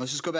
Let's just go back.